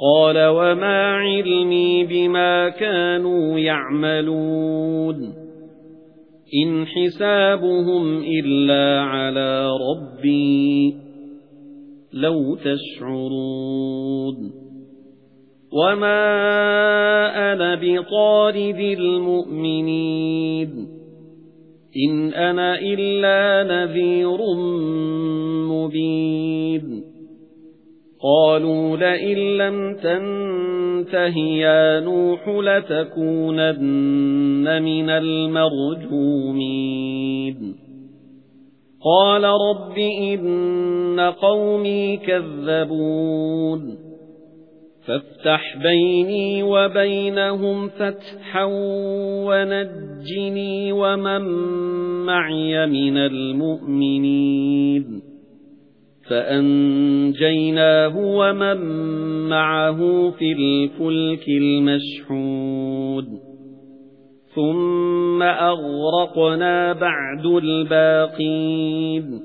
قَالَ وَمَا عِلْمِي بِمَا كَانُوا يَعْمَلُونَ إِنْ حِسَابُهُمْ إِلَّا عَلَى رَبِّي لَوْ تَشْعُرُونَ وَمَا أَنَا بِطَارِدِ الْمُؤْمِنِينَ إِنْ أَنَا إِلَّا نَذِيرٌ قَالُوا لَئِن لَّمْ تَنْتَهِ يَا نُوحُ لَتَكُونَنَّ مِنَ الْمَرْجُومِينَ قَالَ رَبِّ إِنَّ قَوْمِي كَذَّبُونِ فافتح بيني وبينهم فتحا ونجني ومن معي من المؤمنين فأنجيناه ومن معه في الفلك المشحود ثم أغرقنا بعد الباقين.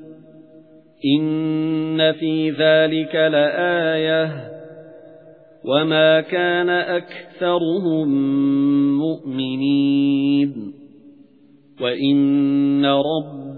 إن في ذلك لآية. وَمَا كَانَ أَكْثَرُهُم مُؤْمِنِينَ. وَإِنَّ رَبَّكَ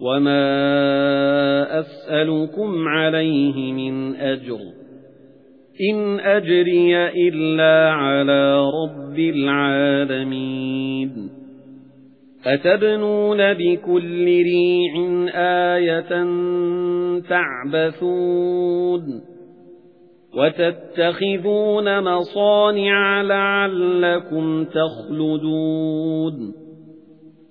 وما أسألكم عليه من أجر إن أجري إلا على رب العالمين أتبنون بكل ريع آية تعبثون وَتَتَّخِذُونَ مَصَانِعَ لَعَلَّكُمْ تَخْلُدُونَ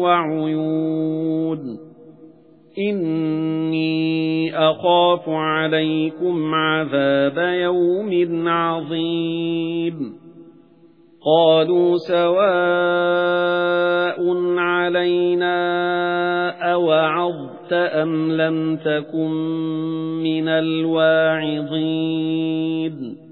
وَعُيُونٍ. إِنِّي أَخَافُ عَلَيْكُمْ عَذَابَ يَوْمٍ عَظِيمٍ. قَالُوا سَوَاءٌ عَلَيْنَا أَوَعَظْتَ أَمْ لَمْ تَكُن مِّنَ الْوَاعِظِينَ.